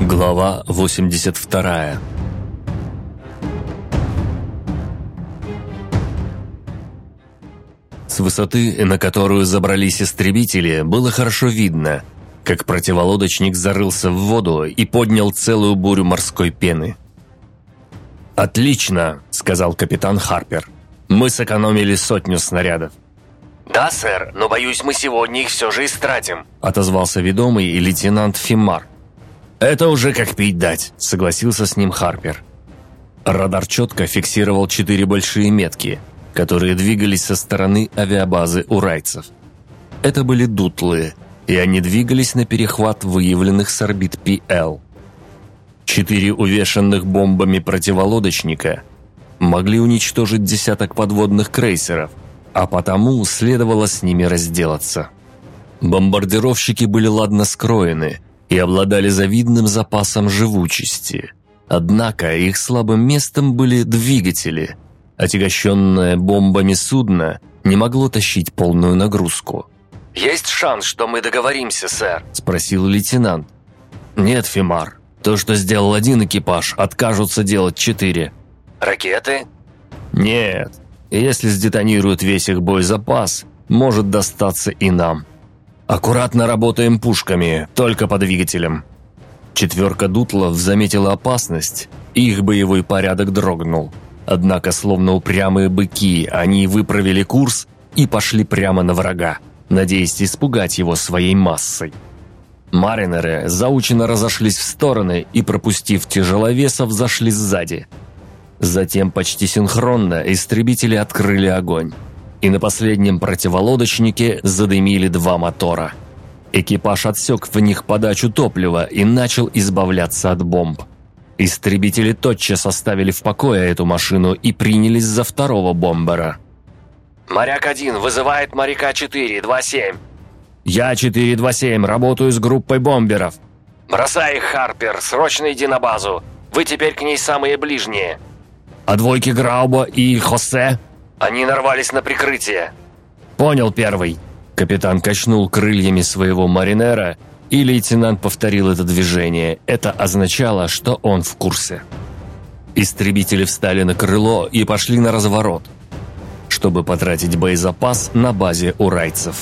Глава 82 С высоты, на которую забрались истребители, было хорошо видно, как противолодочник зарылся в воду и поднял целую бурю морской пены. «Отлично!» – сказал капитан Харпер. «Мы сэкономили сотню снарядов». «Да, сэр, но, боюсь, мы сегодня их все же истратим», – отозвался ведомый и лейтенант Фимар. «Это уже как пить дать», – согласился с ним Харпер. Радар четко фиксировал четыре большие метки, которые двигались со стороны авиабазы урайцев. Это были дутлы, и они двигались на перехват выявленных с орбит ПЛ. Четыре увешанных бомбами противолодочника могли уничтожить десяток подводных крейсеров, а потому следовало с ними разделаться. Бомбардировщики были ладно скроены – и обладали завидным запасом живучести. Однако их слабым местом были двигатели. Отягощенное бомбами судно не могло тащить полную нагрузку. «Есть шанс, что мы договоримся, сэр?» – спросил лейтенант. «Нет, Фимар. То, что сделал один экипаж, откажутся делать четыре». «Ракеты?» «Нет. Если сдетонируют весь их боезапас, может достаться и нам». Аккуратно работаем пушками, только по двигателям». Четверка дутлов заметила опасность, их боевой порядок дрогнул. Однако, словно упрямые быки, они выправили курс и пошли прямо на врага, надеясь испугать его своей массой. Маринеры заученно разошлись в стороны и, пропустив тяжеловесов, зашли сзади. Затем почти синхронно истребители открыли огонь и на последнем противолодочнике задымили два мотора. Экипаж отсек в них подачу топлива и начал избавляться от бомб. Истребители тотчас оставили в покое эту машину и принялись за второго бомбера. «Моряк-1 вызывает моряка-4, 2-7». «Я 427, работаю с группой бомберов». «Бросай их, Харпер, срочно иди на базу. Вы теперь к ней самые ближние». «А двойки Граубо и Хосе?» Они нарвались на прикрытие. Понял первый. Капитан качнул крыльями своего маринера, и лейтенант повторил это движение. Это означало, что он в курсе. Истребители встали на крыло и пошли на разворот, чтобы потратить боезапас на базе урайцев.